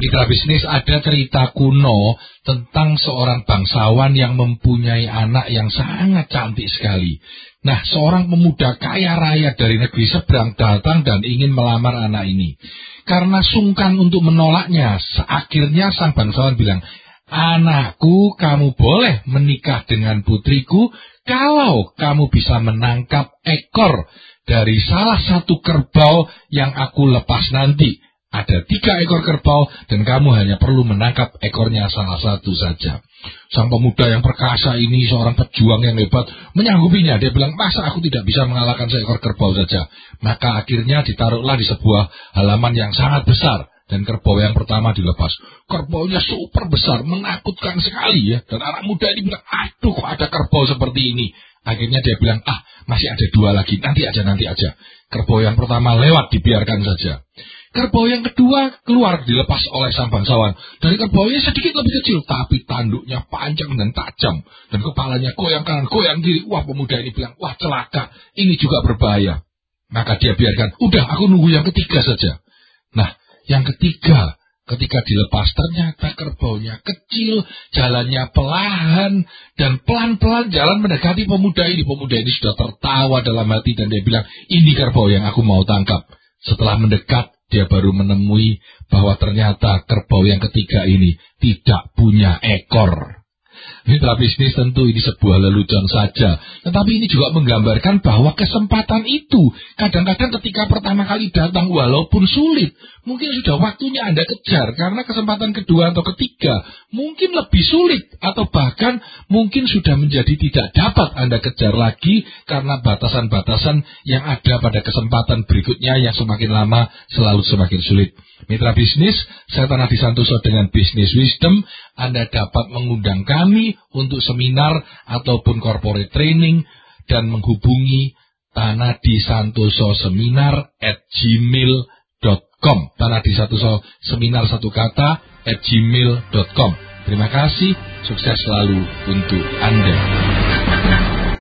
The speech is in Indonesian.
Mitra bisnis ada cerita kuno tentang seorang bangsawan yang mempunyai anak yang sangat cantik sekali. Nah, seorang pemuda kaya raya dari negeri seberang datang dan ingin melamar anak ini. Karena sungkan untuk menolaknya, akhirnya sang bangsawan bilang, Anakku, kamu boleh menikah dengan putriku kalau kamu bisa menangkap ekor dari salah satu kerbau yang aku lepas nanti. Ada tiga ekor kerbau dan kamu hanya perlu menangkap ekornya salah satu saja. Sang pemuda yang perkasa ini seorang pejuang yang hebat menyanggupinya. Dia bilang, masa aku tidak bisa mengalahkan seekor kerbau saja. Maka akhirnya ditaruhlah di sebuah halaman yang sangat besar. Dan kerbau yang pertama dilepas. Kerbaunya super besar, menakutkan sekali ya. Dan anak muda ini bilang, aduh kok ada kerbau seperti ini. Akhirnya dia bilang, ah masih ada dua lagi, nanti aja, nanti aja. Kerbau yang pertama lewat, dibiarkan saja. Kerbau yang kedua keluar dilepas oleh sang bangsawan. Dari kerbaunya sedikit lebih kecil, tapi tanduknya panjang dan tajam. Dan kepalanya goyang kanan, goyang kiri. Wah pemuda ini bilang, wah celaka, ini juga berbahaya. Maka dia biarkan, udah aku nunggu yang ketiga saja. Nah, yang ketiga, ketika dilepas ternyata kerbaunya kecil, jalannya pelahan, dan pelan-pelan jalan mendekati pemuda ini. Pemuda ini sudah tertawa dalam hati dan dia bilang, ini kerbau yang aku mau tangkap. Setelah mendekat, dia baru menemui bahwa ternyata kerbau yang ketiga ini tidak punya ekor. Mitra bisnis tentu ini sebuah lelucon saja. Tetapi ini juga menggambarkan bahwa kesempatan itu kadang-kadang ketika pertama kali datang walaupun sulit. Mungkin sudah waktunya Anda kejar karena kesempatan kedua atau ketiga mungkin lebih sulit. Atau bahkan mungkin sudah menjadi tidak dapat Anda kejar lagi karena batasan-batasan yang ada pada kesempatan berikutnya yang semakin lama selalu semakin sulit. Mitra bisnis, saya Tanah Disantoso dengan Business Wisdom, Anda dapat mengundang kami untuk seminar ataupun corporate training dan menghubungi Tanah Disantoso Seminar at gmail.com. Tanah Disantoso Seminar satu kata at gmail.com. Terima kasih, sukses selalu untuk Anda.